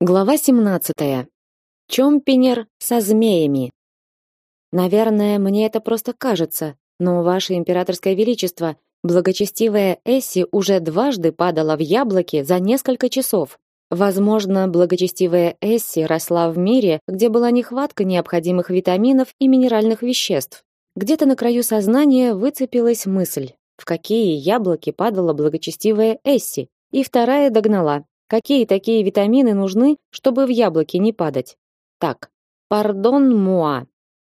Глава 17. Чомпинер со змеями. Наверное, мне это просто кажется, но ваше императорское величество, благочестивая Эсси уже дважды падала в яблоки за несколько часов. Возможно, благочестивая Эсси росла в мире, где была нехватка необходимых витаминов и минеральных веществ. Где-то на краю сознания выцепилась мысль, в какие яблоки падала благочестивая Эсси, и вторая догнала. Какие такие витамины нужны, чтобы в яблоки не падать? Так, пардон, муа.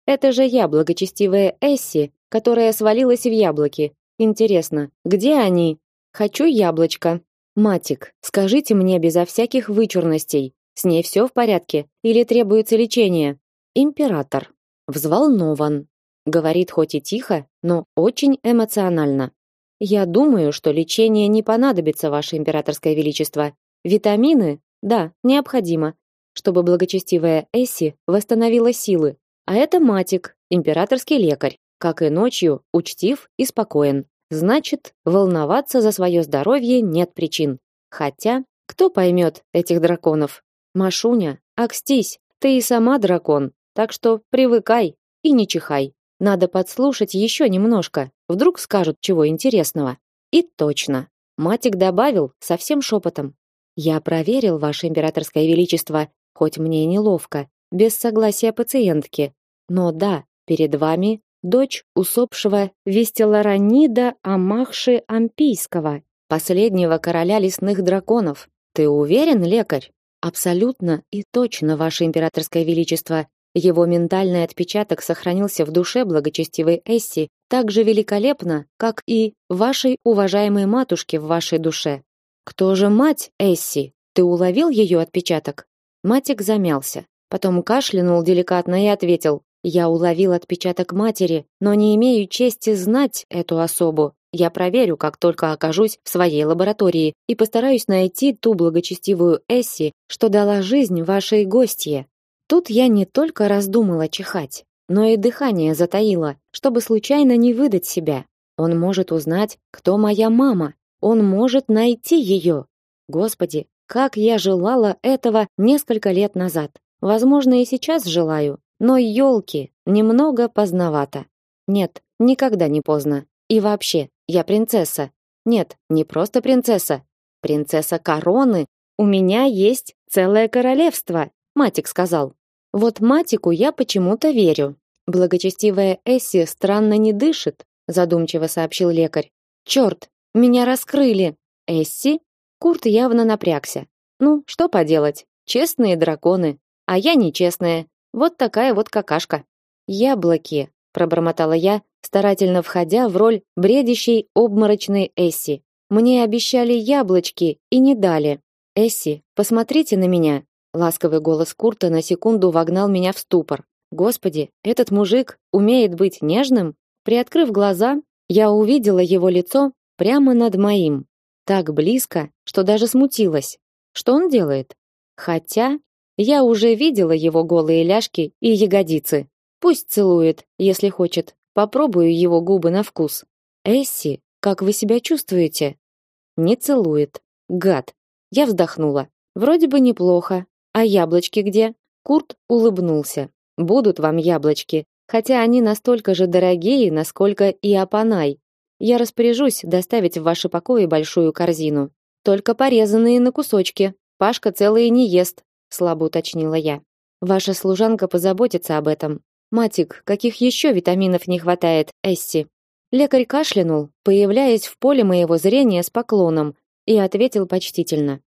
Это же я, благочестивая Эсси, которая свалилась в яблоки. Интересно, где они? Хочу яблочко. Матик, скажите мне безо всяких вычурностей, с ней все в порядке или требуется лечение? Император взволнован. Говорит хоть и тихо, но очень эмоционально. Я думаю, что лечение не понадобится, ваше императорское величество. Витамины? Да, необходимо, чтобы благочестивая Эсси восстановила силы. А это Матик, императорский лекарь, как и ночью, учтив и спокоен. Значит, волноваться за свое здоровье нет причин. Хотя, кто поймет этих драконов? Машуня, акстись, ты и сама дракон, так что привыкай и не чихай. Надо подслушать еще немножко, вдруг скажут чего интересного. И точно. Матик добавил совсем шепотом. Я проверил, ваше императорское величество, хоть мне и неловко, без согласия пациентки. Но да, перед вами дочь усопшего Вестеларанида Амахши Ампийского, последнего короля лесных драконов. Ты уверен, лекарь? Абсолютно и точно, ваше императорское величество. Его ментальный отпечаток сохранился в душе благочестивой Эсси так же великолепно, как и вашей уважаемой матушке в вашей душе. Кто же мать Эсси? Ты уловил ее отпечаток? Матик замялся, потом кашлянул деликатно и ответил: "Я уловил отпечаток матери, но не имею чести знать эту особу. Я проверю, как только окажусь в своей лаборатории, и постараюсь найти ту благочестивую Эсси, что дала жизнь вашей гостье". Тут я не только раздумала чихать, но и дыхание затаила, чтобы случайно не выдать себя. Он может узнать, кто моя мама, он может найти ее. Господи, как я желала этого несколько лет назад. Возможно, и сейчас желаю, но елки, немного поздновато. Нет, никогда не поздно. И вообще, я принцесса. Нет, не просто принцесса. Принцесса короны. У меня есть целое королевство, Матик сказал. Вот Матику я почему-то верю. Благочестивая Эсси странно не дышит, задумчиво сообщил лекарь. Черт, меня раскрыли. Эсси? Курт явно напрягся. Ну, что поделать? Честные драконы, а я нечестная. Вот такая вот какашка. Яблоки, пробормотала я, старательно входя в роль бредящей обморочной Эсси. Мне обещали яблочки и не дали. Эсси, посмотрите на меня. Ласковый голос Курта на секунду вогнал меня в ступор. Господи, этот мужик умеет быть нежным? Приоткрыв глаза, я увидела его лицо прямо над моим, так близко, что даже смутилась. Что он делает? Хотя я уже видела его голые ляжки и ягодицы. Пусть целует, если хочет. Попробую его губы на вкус. Эсси, как вы себя чувствуете? Не целует. Гад. Я вздохнула. Вроде бы неплохо. А яблочки где? Курт улыбнулся. Будут вам яблочки, хотя они настолько же дорогие, насколько и Апанай, я распоряжусь доставить в ваши покои большую корзину. Только порезанные на кусочки. Пашка целые не ест, слабо уточнила я. Ваша служанка позаботится об этом. Матик, каких еще витаминов не хватает, Эсси? Лекарь кашлянул, появляясь в поле моего зрения с поклоном, и ответил почтительно.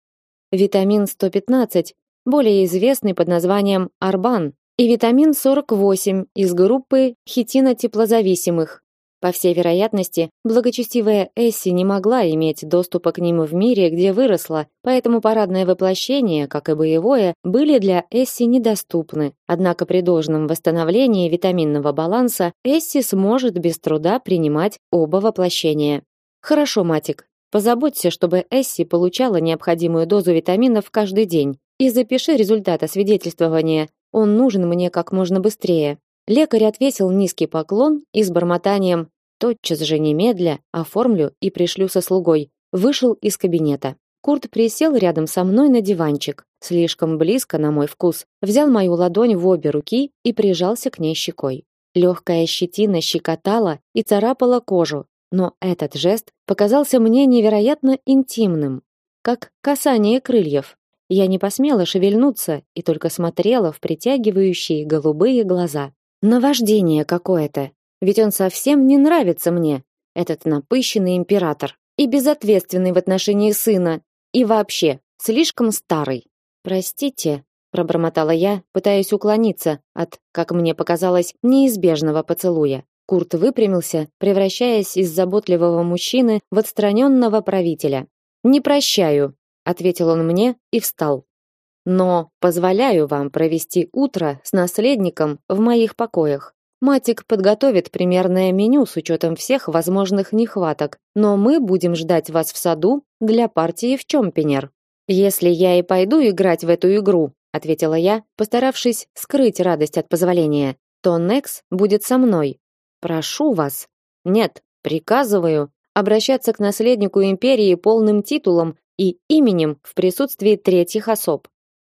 Витамин 115, более известный под названием арбан, и витамин 48 из группы хитинотеплозависимых. По всей вероятности, благочестивая Эсси не могла иметь доступа к ним в мире, где выросла, поэтому парадное воплощение, как и боевое, были для Эсси недоступны. Однако при должном восстановлении витаминного баланса Эсси сможет без труда принимать оба воплощения. Хорошо, Матик. Позаботься, чтобы Эсси получала необходимую дозу витаминов каждый день. И запиши результат освидетельствования. Он нужен мне как можно быстрее. Лекарь отвесил низкий поклон и с бормотанием «Тотчас же немедля, оформлю и пришлю со слугой», вышел из кабинета. Курт присел рядом со мной на диванчик, слишком близко на мой вкус, взял мою ладонь в обе руки и прижался к ней щекой. Легкая щетина щекотала и царапала кожу, но этот жест показался мне невероятно интимным, как касание крыльев. Я не посмела шевельнуться и только смотрела в притягивающие голубые глаза. Наваждение какое-то. Ведь он совсем не нравится мне, этот напыщенный император, и безответственный в отношении сына, и вообще слишком старый. Простите, пробормотала я, пытаясь уклониться от, как мне показалось, неизбежного поцелуя. Курт выпрямился, превращаясь из заботливого мужчины в отстраненного правителя. Не прощаю, ответил он мне и встал. Но позволяю вам провести утро с наследником в моих покоях. Матик подготовит примерное меню с учетом всех возможных нехваток, но мы будем ждать вас в саду для партии в Чомпинер. Если я и пойду играть в эту игру, ответила я, постаравшись скрыть радость от позволения, то Некс будет со мной. Прошу вас. Нет, приказываю обращаться к наследнику империи полным титулом и именем в присутствии третьих особ.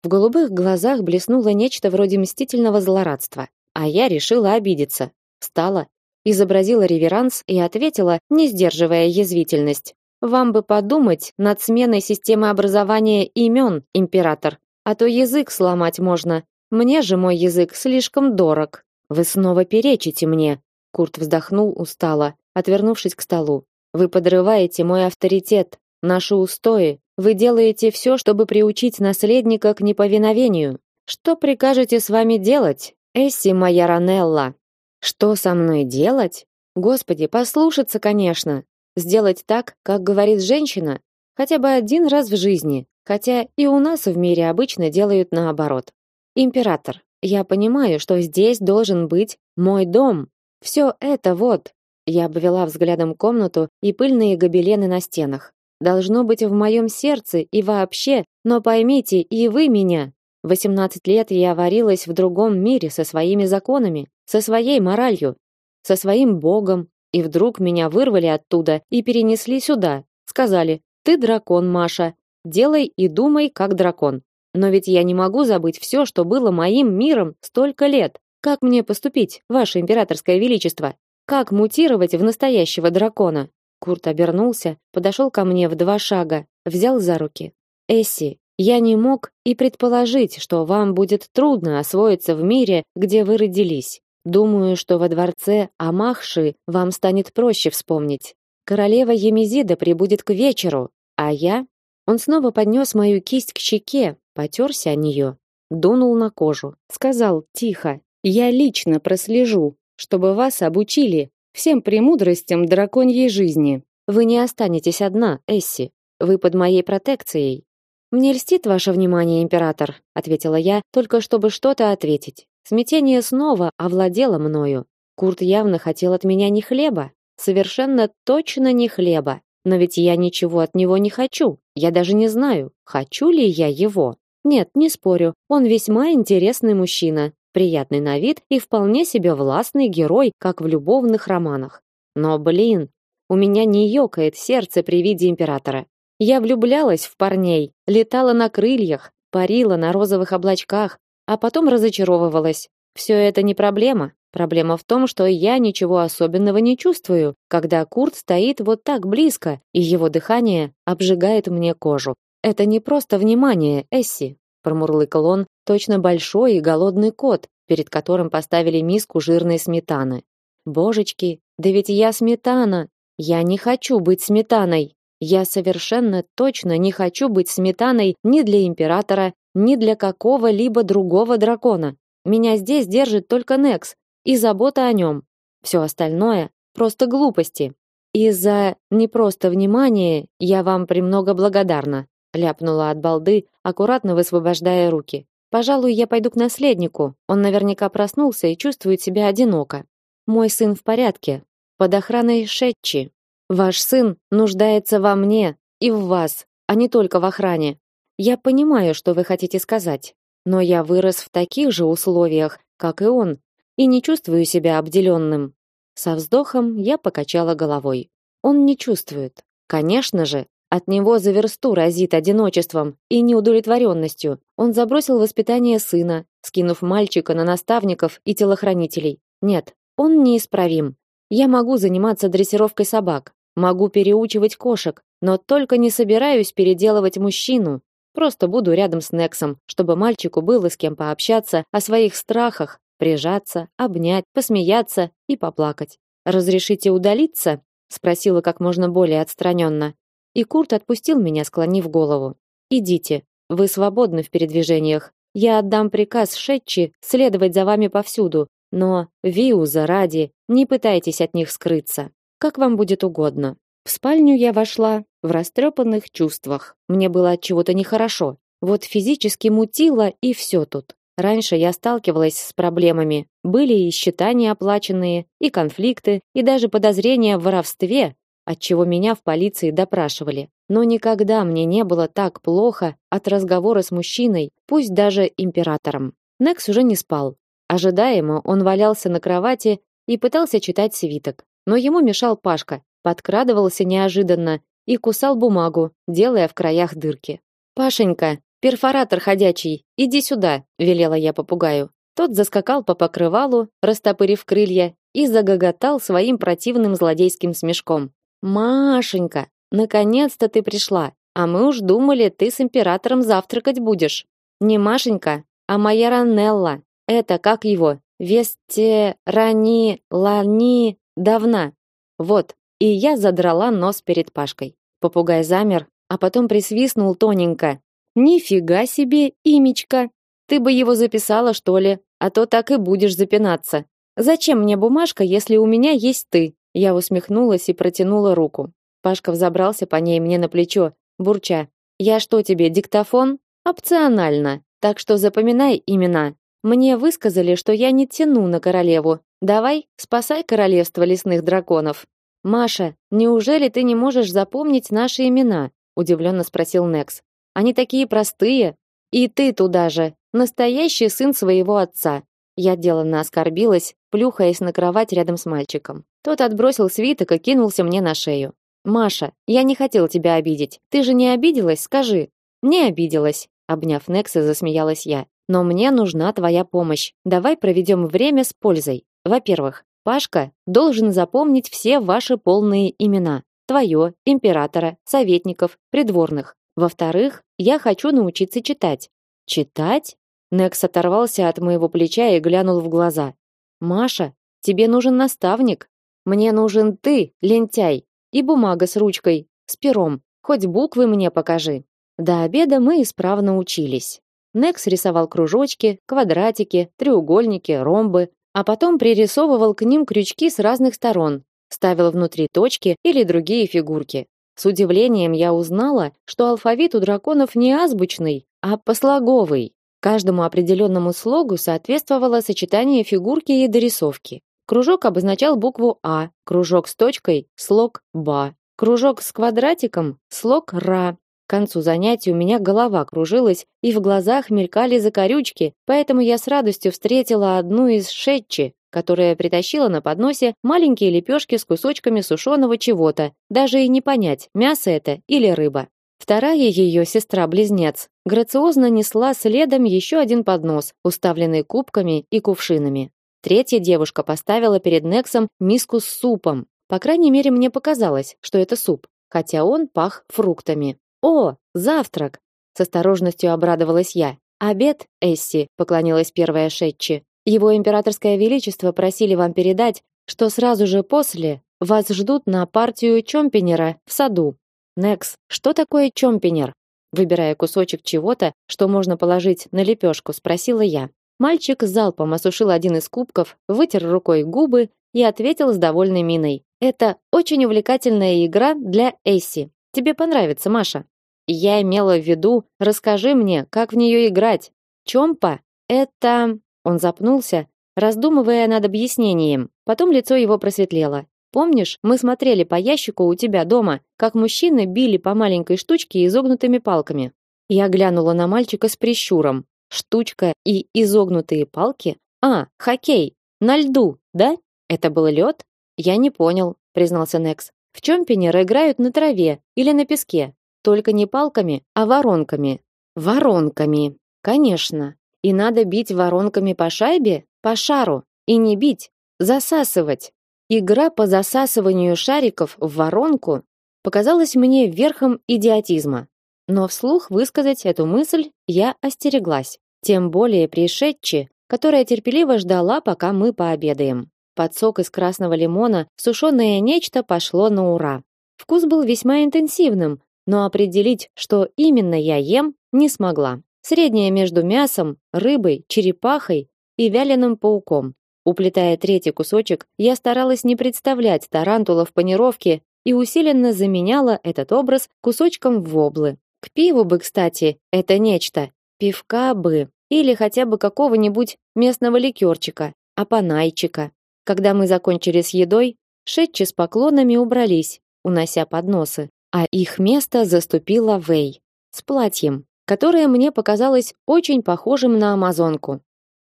В голубых глазах блеснуло нечто вроде мстительного злорадства, а я решила обидеться. Встала, изобразила реверанс и ответила, не сдерживая язвительность: "Вам бы подумать над сменой системы образования имен, император, а то язык сломать можно. Мне же мой язык слишком дорог. Вы снова перечите мне". Курт вздохнул устало, отвернувшись к столу. Вы подрываете мой авторитет, наши устои, вы делаете все, чтобы приучить наследника к неповиновению. Что прикажете с вами делать, Эсси моя Ранелла? Что со мной делать? Господи, послушаться, конечно. Сделать так, как говорит женщина, хотя бы один раз в жизни, хотя и у нас в мире обычно делают наоборот. Император, я понимаю, что здесь должен быть мой дом. Все это вот. Я обвела взглядом комнату и пыльные гобелены на стенах должно быть в моем сердце и вообще, но поймите и вы меня. 18 лет я варилась в другом мире со своими законами, со своей моралью, со своим богом, и вдруг меня вырвали оттуда и перенесли сюда. Сказали: "Ты дракон, Маша. Делай и думай как дракон". Но ведь я не могу забыть все, что было моим миром столько лет. Как мне поступить, ваше императорское величество? Как мутировать в настоящего дракона? Курт обернулся, подошел ко мне в два шага, взял за руки. Эсси, я не мог и предположить, что вам будет трудно освоиться в мире, где вы родились. Думаю, что во дворце Амахши вам станет проще вспомнить. Королева Емизида прибудет к вечеру, а я Он снова поднес мою кисть к щеке, потерся о нее, дунул на кожу, сказал тихо: "Я лично прослежу, чтобы вас обучили всем премудростям драконьей жизни. Вы не останетесь одна, Эсси. Вы под моей протекцией. Мне льстит ваше внимание, император, ответила я, только чтобы что-то ответить. Смятение снова овладело мною. Курт явно хотел от меня не хлеба, совершенно точно не хлеба. Но ведь я ничего от него не хочу. Я даже не знаю, хочу ли я его. Нет, не спорю. Он весьма интересный мужчина, приятный на вид и вполне себе властный герой, как в любовных романах. Но, блин, у меня не ёкает сердце при виде императора. Я влюблялась в парней, летала на крыльях, парила на розовых облачках, а потом разочаровывалась. Все это не проблема. Проблема в том, что я ничего особенного не чувствую, когда Курт стоит вот так близко, и его дыхание обжигает мне кожу. Это не просто внимание, Эсси, промурлыкал он, точно большой и голодный кот, перед которым поставили миску жирной сметаны. Божечки, да ведь я сметана. Я не хочу быть сметаной. Я совершенно точно не хочу быть сметаной ни для императора, ни для какого-либо другого дракона. Меня здесь держит только Некс и забота о нем. Все остальное просто глупости. Из-за не просто внимания я вам премного благодарна, ляпнула от балды, аккуратно высвобождая руки. Пожалуй, я пойду к наследнику. Он наверняка проснулся и чувствует себя одиноко. Мой сын в порядке, под охраной Шетчи. Ваш сын нуждается во мне и в вас, а не только в охране. Я понимаю, что вы хотите сказать, но я вырос в таких же условиях, как и он, и не чувствую себя обделенным. Со вздохом я покачала головой. Он не чувствует. Конечно же, От него за версту разит одиночеством и неудовлетворенностью. Он забросил воспитание сына, скинув мальчика на наставников и телохранителей. Нет, он неисправим. Я могу заниматься дрессировкой собак, могу переучивать кошек, но только не собираюсь переделывать мужчину. Просто буду рядом с Нексом, чтобы мальчику было с кем пообщаться о своих страхах, прижаться, обнять, посмеяться и поплакать. Разрешите удалиться? спросила как можно более отстраненно. И Курт отпустил меня, склонив голову. Идите, вы свободны в передвижениях. Я отдам приказ Шетчи следовать за вами повсюду, но Виуза ради, не пытайтесь от них скрыться. Как вам будет угодно. В спальню я вошла в растрепанных чувствах. Мне было от чего-то нехорошо. Вот физически мутило и все тут. Раньше я сталкивалась с проблемами. Были и счета неоплаченные, и конфликты, и даже подозрения в воровстве, от чего меня в полиции допрашивали. Но никогда мне не было так плохо от разговора с мужчиной, пусть даже императором. Некс уже не спал. Ожидаемо он валялся на кровати и пытался читать свиток. Но ему мешал Пашка, подкрадывался неожиданно и кусал бумагу, делая в краях дырки. «Пашенька, перфоратор ходячий, иди сюда», — велела я попугаю. Тот заскакал по покрывалу, растопырив крылья, и загоготал своим противным злодейским смешком. Машенька, наконец-то ты пришла. А мы уж думали, ты с императором завтракать будешь. Не Машенька, а моя Ранелла. Это как его? Весте рани лани давна. Вот. И я задрала нос перед Пашкой. Попугай замер, а потом присвистнул тоненько. Нифига себе, имечка. Ты бы его записала, что ли? А то так и будешь запинаться. Зачем мне бумажка, если у меня есть ты? Я усмехнулась и протянула руку. Пашка взобрался по ней мне на плечо, бурча: "Я что тебе, диктофон? Опционально. Так что запоминай имена. Мне высказали, что я не тяну на королеву. Давай, спасай королевство лесных драконов". Маша, неужели ты не можешь запомнить наши имена? удивленно спросил Некс. Они такие простые, и ты туда же, настоящий сын своего отца. Я деланно оскорбилась, плюхаясь на кровать рядом с мальчиком. Тот отбросил свиток и кинулся мне на шею. Маша, я не хотел тебя обидеть. Ты же не обиделась, скажи. Не обиделась, обняв Некса, засмеялась я. Но мне нужна твоя помощь. Давай проведем время с пользой. Во-первых, Пашка должен запомнить все ваши полные имена: твое, императора, советников, придворных. Во-вторых, я хочу научиться читать. Читать? Некс оторвался от моего плеча и глянул в глаза. Маша, тебе нужен наставник. Мне нужен ты, лентяй, и бумага с ручкой, с пером. Хоть буквы мне покажи. До обеда мы исправно учились. Некс рисовал кружочки, квадратики, треугольники, ромбы, а потом пририсовывал к ним крючки с разных сторон, ставил внутри точки или другие фигурки. С удивлением я узнала, что алфавит у драконов не азбучный, а послоговый. Каждому определенному слогу соответствовало сочетание фигурки и дорисовки. Кружок обозначал букву А, кружок с точкой слог Ба, кружок с квадратиком слог Ра. К концу занятия у меня голова кружилась и в глазах мелькали закорючки, поэтому я с радостью встретила одну из шетчи, которая притащила на подносе маленькие лепешки с кусочками сушеного чего-то, даже и не понять, мясо это или рыба. Вторая ее сестра-близнец грациозно несла следом еще один поднос, уставленный кубками и кувшинами. Третья девушка поставила перед Нексом миску с супом. По крайней мере, мне показалось, что это суп, хотя он пах фруктами. О, завтрак! С осторожностью обрадовалась я. Обед, Эсси, поклонилась первая Шетчи. Его императорское величество просили вам передать, что сразу же после вас ждут на партию чомпинера в саду. Некс, что такое чомпинер? Выбирая кусочек чего-то, что можно положить на лепешку, спросила я. Мальчик залпом осушил один из кубков, вытер рукой губы и ответил с довольной миной: "Это очень увлекательная игра для Эсси. Тебе понравится, Маша". Я имела в виду, расскажи мне, как в нее играть. Чомпа это Он запнулся, раздумывая над объяснением. Потом лицо его просветлело. Помнишь, мы смотрели по ящику у тебя дома, как мужчины били по маленькой штучке изогнутыми палками. Я глянула на мальчика с прищуром. Штучка и изогнутые палки? А, хоккей. На льду, да? Это был лед? Я не понял, признался Некс. В чем пенеры играют на траве или на песке? только не палками, а воронками. Воронками. Конечно. И надо бить воронками по шайбе, по шару, и не бить, засасывать. Игра по засасыванию шариков в воронку показалась мне верхом идиотизма. Но вслух высказать эту мысль я остереглась, тем более при Шетче, которая терпеливо ждала, пока мы пообедаем. Под сок из красного лимона сушеное нечто пошло на ура. Вкус был весьма интенсивным, но определить, что именно я ем, не смогла. Среднее между мясом, рыбой, черепахой и вяленым пауком. Уплетая третий кусочек, я старалась не представлять тарантула в панировке и усиленно заменяла этот образ кусочком воблы. К пиву бы, кстати, это нечто. Пивка бы. Или хотя бы какого-нибудь местного ликерчика, апанайчика. Когда мы закончили с едой, Шетчи с поклонами убрались, унося подносы, а их место заступила Вэй с платьем, которое мне показалось очень похожим на амазонку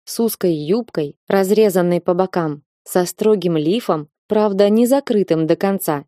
с узкой юбкой, разрезанной по бокам, со строгим лифом, правда, не закрытым до конца,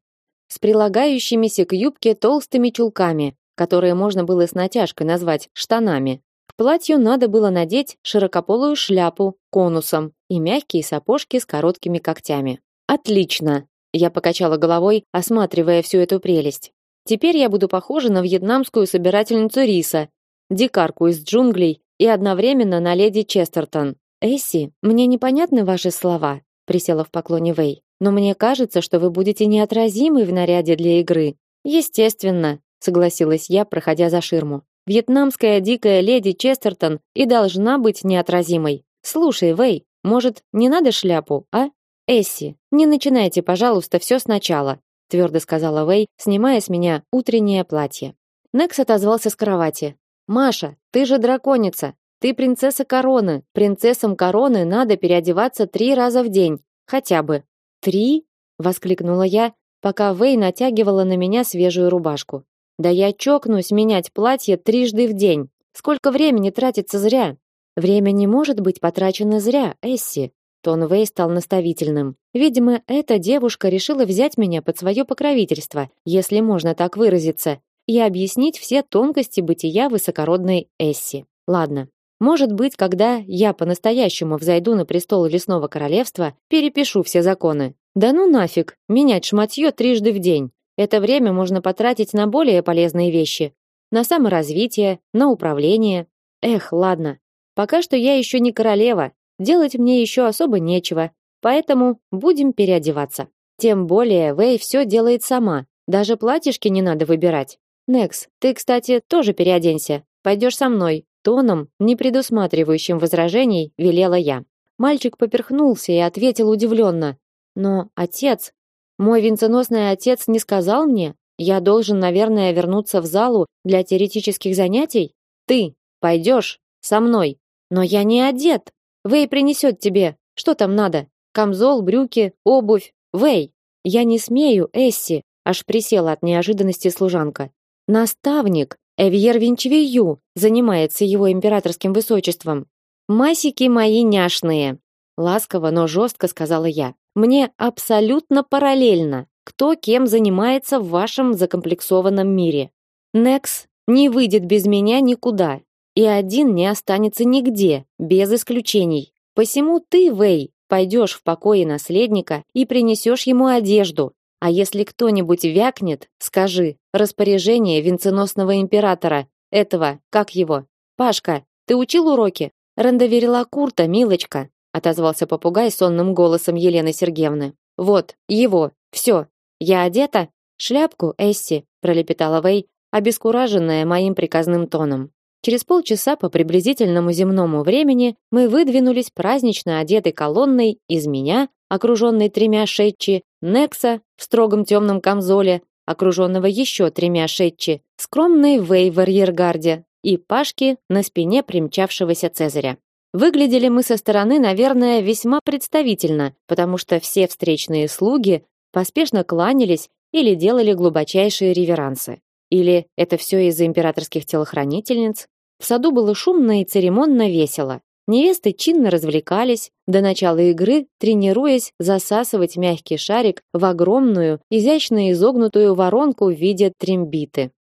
с прилагающимися к юбке толстыми чулками, которые можно было с натяжкой назвать штанами. Платью надо было надеть широкополую шляпу конусом и мягкие сапожки с короткими когтями. Отлично, я покачала головой, осматривая всю эту прелесть. Теперь я буду похожа на вьетнамскую собирательницу риса, дикарку из джунглей и одновременно на леди Честертон. Эсси, мне непонятны ваши слова, присела в поклоне Вэй. Но мне кажется, что вы будете неотразимы в наряде для игры. Естественно, согласилась я, проходя за ширму. Вьетнамская дикая леди Честертон и должна быть неотразимой. Слушай, Вэй, может, не надо шляпу, а? Эсси, не начинайте, пожалуйста, все сначала, твердо сказала Вэй, снимая с меня утреннее платье. Некс отозвался с кровати. Маша, ты же драконица. Ты принцесса короны. Принцессам короны надо переодеваться три раза в день, хотя бы. Три? воскликнула я, пока Вэй натягивала на меня свежую рубашку. Да я чокнусь менять платье трижды в день. Сколько времени тратится зря? Время не может быть потрачено зря, Эсси. Тон Вэй стал наставительным. Видимо, эта девушка решила взять меня под свое покровительство, если можно так выразиться, и объяснить все тонкости бытия высокородной Эсси. Ладно. Может быть, когда я по-настоящему взойду на престол лесного королевства, перепишу все законы. Да ну нафиг, менять шматье трижды в день. Это время можно потратить на более полезные вещи. На саморазвитие, на управление. Эх, ладно. Пока что я еще не королева. Делать мне еще особо нечего. Поэтому будем переодеваться. Тем более Вэй все делает сама. Даже платьишки не надо выбирать. Некс, ты, кстати, тоже переоденься. Пойдешь со мной. Тоном, не предусматривающим возражений, велела я. Мальчик поперхнулся и ответил удивленно: "Но отец, мой венценосный отец не сказал мне, я должен, наверное, вернуться в залу для теоретических занятий. Ты пойдешь со мной. Но я не одет. Вэй принесет тебе. Что там надо? Камзол, брюки, обувь. Вэй, я не смею, Эсси. Аж присела от неожиданности служанка. Наставник Эвьер Винчвию занимается его императорским высочеством. Масики мои няшные, ласково, но жестко сказала я. Мне абсолютно параллельно, кто кем занимается в вашем закомплексованном мире. Некс не выйдет без меня никуда, и один не останется нигде, без исключений. Посему ты, Вэй, пойдешь в покои наследника и принесешь ему одежду, а если кто-нибудь вякнет, скажи: распоряжение венценосного императора. Этого, как его? Пашка, ты учил уроки? Рандоверила Курта, милочка, отозвался попугай сонным голосом Елены Сергеевны. Вот, его. Все. Я одета? Шляпку, Эсси, пролепетала Вэй, обескураженная моим приказным тоном. Через полчаса по приблизительному земному времени мы выдвинулись празднично одетой колонной из меня, окруженной тремя шетчи, Некса в строгом темном камзоле, окруженного еще тремя шетчи, скромной Вей в арьергарде и Пашки на спине примчавшегося Цезаря. Выглядели мы со стороны, наверное, весьма представительно, потому что все встречные слуги поспешно кланялись или делали глубочайшие реверансы. Или это все из-за императорских телохранительниц? В саду было шумно и церемонно весело. Невесты чинно развлекались, до начала игры тренируясь засасывать мягкий шарик в огромную, изящно изогнутую воронку в виде трембиты.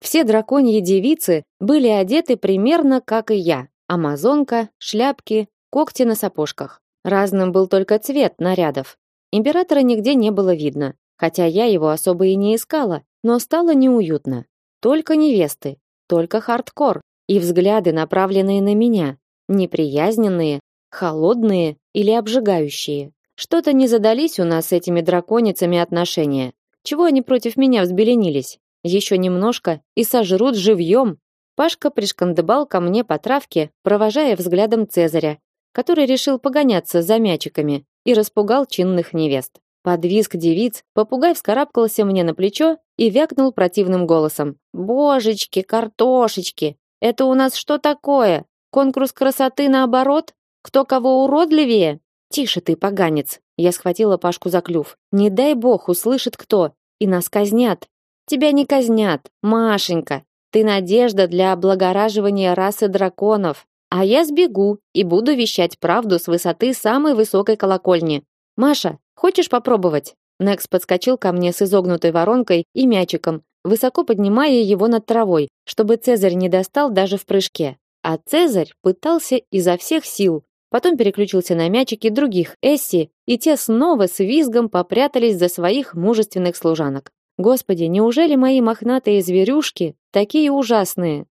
Все драконьи девицы были одеты примерно как и я. Амазонка, шляпки, когти на сапожках. Разным был только цвет нарядов. Императора нигде не было видно, хотя я его особо и не искала, но стало неуютно. Только невесты, только хардкор и взгляды, направленные на меня, неприязненные, холодные или обжигающие. Что-то не задались у нас с этими драконицами отношения. Чего они против меня взбеленились? Еще немножко и сожрут живьем. Пашка пришкандыбал ко мне по травке, провожая взглядом Цезаря, который решил погоняться за мячиками и распугал чинных невест. Под визг девиц попугай вскарабкался мне на плечо и вякнул противным голосом. «Божечки, картошечки! Это у нас что такое? Конкурс красоты наоборот? Кто кого уродливее?» «Тише ты, поганец!» Я схватила Пашку за клюв. «Не дай бог услышит кто, и нас казнят!» «Тебя не казнят, Машенька! Ты надежда для облагораживания расы драконов, а я сбегу и буду вещать правду с высоты самой высокой колокольни. Маша, хочешь попробовать? Некс подскочил ко мне с изогнутой воронкой и мячиком, высоко поднимая его над травой, чтобы Цезарь не достал даже в прыжке. А Цезарь пытался изо всех сил. Потом переключился на мячики других Эсси, и те снова с визгом попрятались за своих мужественных служанок. Господи, неужели мои мохнатые зверюшки такие ужасные?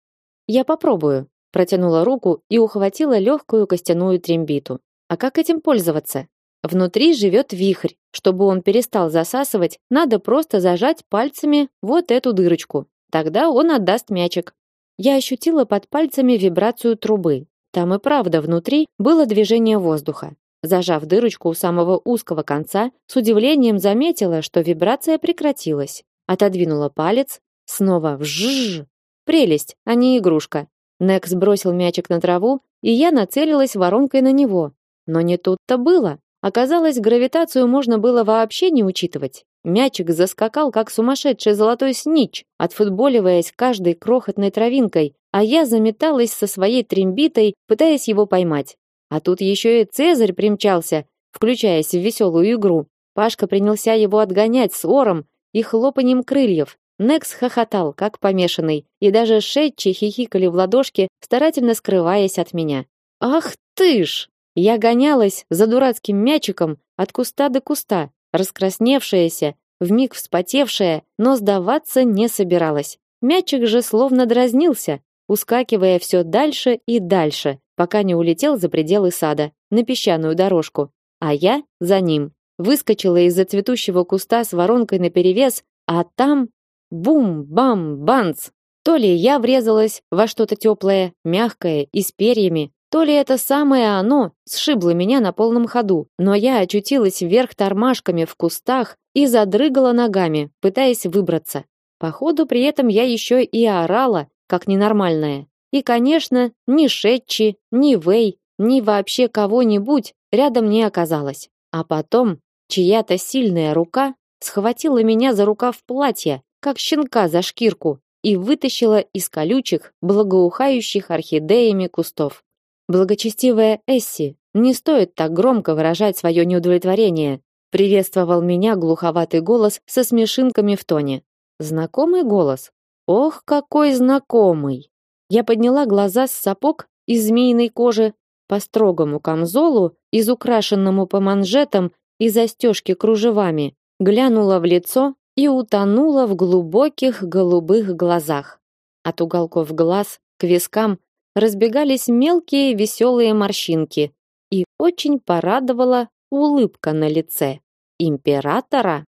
Я попробую, Протянула руку и ухватила легкую костяную трембиту. А как этим пользоваться? Внутри живет вихрь. Чтобы он перестал засасывать, надо просто зажать пальцами вот эту дырочку. Тогда он отдаст мячик. Я ощутила под пальцами вибрацию трубы. Там и правда внутри было движение воздуха. Зажав дырочку у самого узкого конца, с удивлением заметила, что вибрация прекратилась. Отодвинула палец, снова вжжж. Прелесть, а не игрушка. Некс бросил мячик на траву, и я нацелилась воронкой на него. Но не тут-то было. Оказалось, гравитацию можно было вообще не учитывать. Мячик заскакал, как сумасшедший золотой снич, отфутболиваясь каждой крохотной травинкой, а я заметалась со своей трембитой, пытаясь его поймать. А тут еще и Цезарь примчался, включаясь в веселую игру. Пашка принялся его отгонять с ором и хлопанием крыльев. Некс хохотал, как помешанный, и даже Шетчи хихикали в ладошки, старательно скрываясь от меня. «Ах ты ж!» Я гонялась за дурацким мячиком от куста до куста, раскрасневшаяся, вмиг вспотевшая, но сдаваться не собиралась. Мячик же словно дразнился, ускакивая все дальше и дальше, пока не улетел за пределы сада, на песчаную дорожку. А я за ним. Выскочила из-за цветущего куста с воронкой наперевес, а там Бум-бам-банц! То ли я врезалась во что-то теплое, мягкое и с перьями, то ли это самое оно сшибло меня на полном ходу, но я очутилась вверх тормашками в кустах и задрыгала ногами, пытаясь выбраться. Походу, при этом я еще и орала, как ненормальная. И, конечно, ни Шетчи, ни Вэй, ни вообще кого-нибудь рядом не оказалось. А потом чья-то сильная рука схватила меня за рукав платья как щенка за шкирку, и вытащила из колючих, благоухающих орхидеями кустов. Благочестивая Эсси, не стоит так громко выражать свое неудовлетворение, приветствовал меня глуховатый голос со смешинками в тоне. Знакомый голос. Ох, какой знакомый. Я подняла глаза с сапог из змеиной кожи по строгому камзолу, изукрашенному по манжетам и застежке кружевами, глянула в лицо и утонула в глубоких голубых глазах. От уголков глаз к вискам разбегались мелкие веселые морщинки, и очень порадовала улыбка на лице императора.